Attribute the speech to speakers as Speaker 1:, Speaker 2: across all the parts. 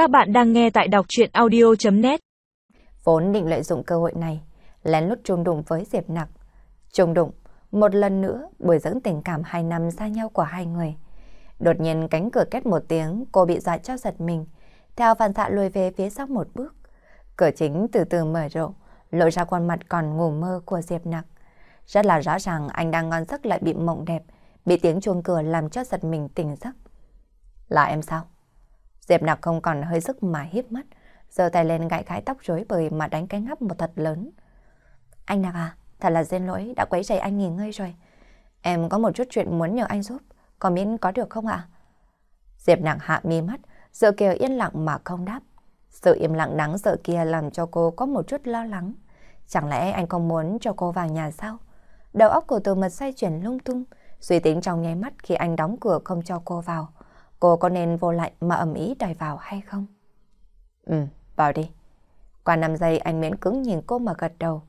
Speaker 1: Các bạn đang nghe tại đọc chuyện audio.net
Speaker 2: Vốn định lợi dụng cơ hội này, lén lút chung đụng với Diệp Nặc. Chung đụng, một lần nữa bồi dưỡng tình cảm hai năm xa nhau của hai người. Đột nhiên cánh cửa két một tiếng, cô bị dọa cho giật mình. Theo phản xạ lùi về phía sau một bước. Cửa chính từ từ mở rộng, lộ ra khuôn mặt còn ngủ mơ của Diệp Nặc. Rất là rõ ràng anh đang ngon giấc lại bị mộng đẹp, bị tiếng chuông cửa làm cho giật mình tỉnh giấc. Là em sao? Diệp Nặc không còn hơi sức mà hiếp mắt, giơ tay lên gãi gãi tóc rối bời mà đánh cái ngắp một thật lớn. Anh Nặc à, thật là xin lỗi, đã quấy rầy anh nghỉ ngơi rồi. Em có một chút chuyện muốn nhờ anh giúp, có miễn có được không ạ? Diệp Nặc hạ mi mắt, Giờ Kiều yên lặng mà không đáp. Sự im lặng đáng sợ kia làm cho cô có một chút lo lắng. Chẳng lẽ anh không muốn cho cô vào nhà sao? Đầu óc của từ mật xoay chuyển lung tung, suy tính trong nháy mắt khi anh đóng cửa không cho cô vào. Cô có nên vô lại mà ẩm ý đòi vào hay không? Ừ, vào đi. Qua 5 giây anh miễn cứng nhìn cô mà gật đầu.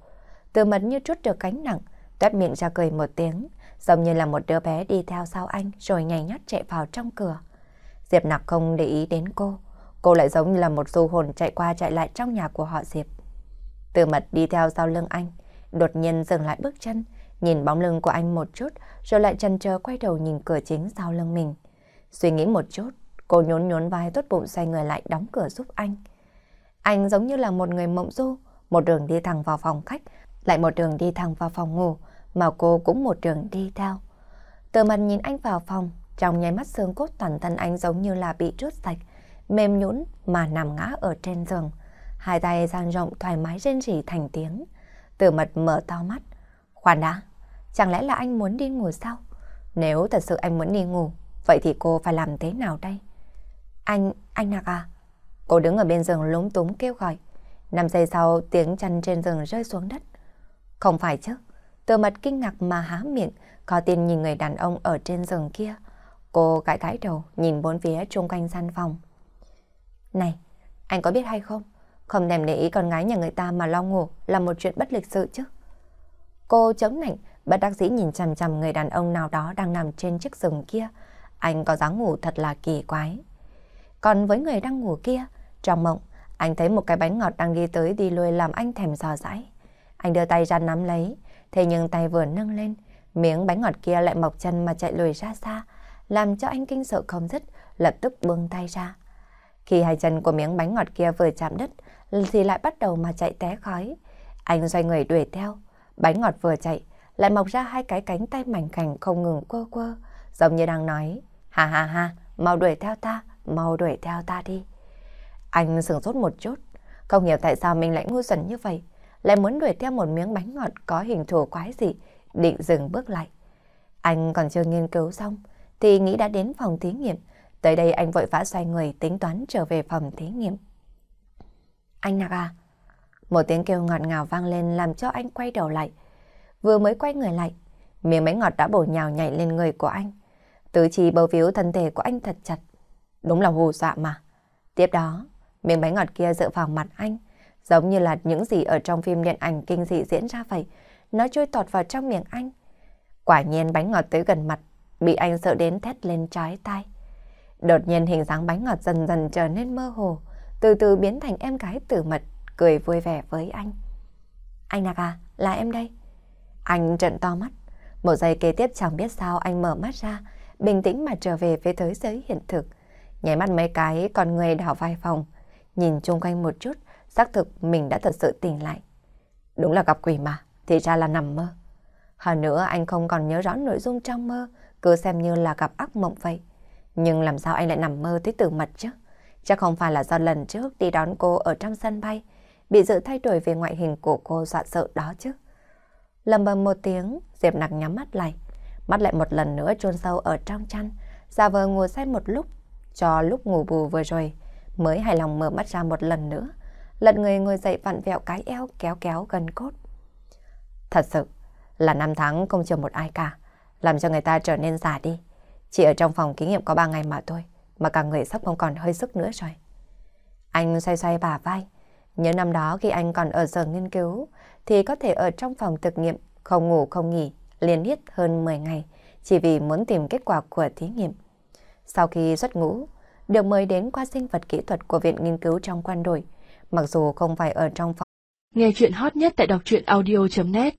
Speaker 2: Từ mật như trút được cánh nặng, tuét miệng ra cười một tiếng, giống như là một đứa bé đi theo sau anh rồi nhảy nhát chạy vào trong cửa. Diệp nặc không để ý đến cô. Cô lại giống như là một du hồn chạy qua chạy lại trong nhà của họ Diệp. Từ mật đi theo sau lưng anh, đột nhiên dừng lại bước chân, nhìn bóng lưng của anh một chút, rồi lại chần chờ quay đầu nhìn cửa chính sau lưng mình. Suy nghĩ một chút, cô nhốn nhốn vai tốt bụng xoay người lại đóng cửa giúp anh. Anh giống như là một người mộng du, một đường đi thẳng vào phòng khách, lại một đường đi thẳng vào phòng ngủ, mà cô cũng một đường đi theo. Từ mặt nhìn anh vào phòng, trong nháy mắt xương cốt toàn thân anh giống như là bị rút sạch, mềm nhũn mà nằm ngã ở trên giường. Hai tay dang rộng thoải mái rên rỉ thành tiếng. Từ mật mở to mắt. Khoan đã, chẳng lẽ là anh muốn đi ngủ sao? Nếu thật sự anh muốn đi ngủ, vậy thì cô phải làm thế nào đây? Anh, anh Nạc à? Cô đứng ở bên giường lúng túng kêu gọi. Năm giây sau tiếng chân trên giường rơi xuống đất. Không phải chứ. Từ mặt kinh ngạc mà há miệng, có tin nhìn người đàn ông ở trên giường kia. Cô gãi gãi đầu, nhìn bốn phía chung quanh gian phòng. Này, anh có biết hay không? Không thèm để ý con gái nhà người ta mà lo ngủ là một chuyện bất lịch sự chứ. Cô chống nạnh, bất đắc dĩ nhìn chằm chằm người đàn ông nào đó đang nằm trên chiếc giường kia. Anh có dáng ngủ thật là kỳ quái. Còn với người đang ngủ kia, trong mộng, anh thấy một cái bánh ngọt đang đi tới đi lui làm anh thèm dò dãi. Anh đưa tay ra nắm lấy, thế nhưng tay vừa nâng lên, miếng bánh ngọt kia lại mọc chân mà chạy lùi ra xa, làm cho anh kinh sợ không dứt, lập tức buông tay ra. Khi hai chân của miếng bánh ngọt kia vừa chạm đất, thì lại bắt đầu mà chạy té khói. Anh xoay người đuổi theo, bánh ngọt vừa chạy, lại mọc ra hai cái cánh tay mảnh khảnh không ngừng quơ quơ, giống như đang nói, ha ha ha, mau đuổi theo ta, mau đuổi theo ta đi. Anh sửng sốt một chút, không hiểu tại sao mình lại ngu xuẩn như vậy, lại muốn đuổi theo một miếng bánh ngọt có hình thù quái dị, định dừng bước lại. Anh còn chưa nghiên cứu xong, thì nghĩ đã đến phòng thí nghiệm. Tới đây anh vội vã xoay người tính toán trở về phòng thí nghiệm. Anh Nạc à? Một tiếng kêu ngọt ngào vang lên làm cho anh quay đầu lại. Vừa mới quay người lại, miếng bánh ngọt đã bổ nhào nhảy lên người của anh. Tứ chi bầu víu thân thể của anh thật chặt. Đúng là hù dọa mà. Tiếp đó, miếng bánh ngọt kia dựa vào mặt anh, giống như là những gì ở trong phim điện ảnh kinh dị diễn ra vậy. Nó trôi tọt vào trong miệng anh. Quả nhiên bánh ngọt tới gần mặt, bị anh sợ đến thét lên trái tai. Đột nhiên hình dáng bánh ngọt dần dần trở nên mơ hồ, từ từ biến thành em gái tử mật, cười vui vẻ với anh. Anh Nạc à, là em đây. Anh trợn to mắt. Một giây kế tiếp chẳng biết sao anh mở mắt ra, bình tĩnh mà trở về với thế giới hiện thực. Nháy mắt mấy cái con người đảo vai phòng, nhìn chung quanh một chút, xác thực mình đã thật sự tỉnh lại. Đúng là gặp quỷ mà, thì ra là nằm mơ. Hơn nữa anh không còn nhớ rõ nội dung trong mơ, cứ xem như là gặp ác mộng vậy. Nhưng làm sao anh lại nằm mơ tới tử mật chứ? Chắc không phải là do lần trước đi đón cô ở trong sân bay, bị sự thay đổi về ngoại hình của cô dọa sợ đó chứ. Lầm bầm một tiếng, Diệp Nặc nhắm mắt lại, mắt lại một lần nữa chôn sâu ở trong chăn, giả vờ ngồi say một lúc, cho lúc ngủ bù vừa rồi, mới hài lòng mở mắt ra một lần nữa, lật người ngồi dậy vặn vẹo cái eo kéo kéo gần cốt. Thật sự là năm tháng không chờ một ai cả làm cho người ta trở nên già đi. Chỉ ở trong phòng ký nghiệm có 3 ngày mà thôi, mà cả người sắp không còn hơi sức nữa rồi. Anh xoay xoay bà vai. Nhớ năm đó khi anh còn ở giờ nghiên cứu, thì có thể ở trong phòng thực nghiệm, không ngủ không nghỉ, liên hiết hơn 10 ngày, chỉ vì muốn tìm kết quả của thí nghiệm. Sau khi xuất ngũ, được mời đến qua sinh vật kỹ thuật của Viện Nghiên cứu trong quân đội, mặc dù không phải ở trong phòng.
Speaker 3: Nghe chuyện hot nhất tại đọc truyện audio.net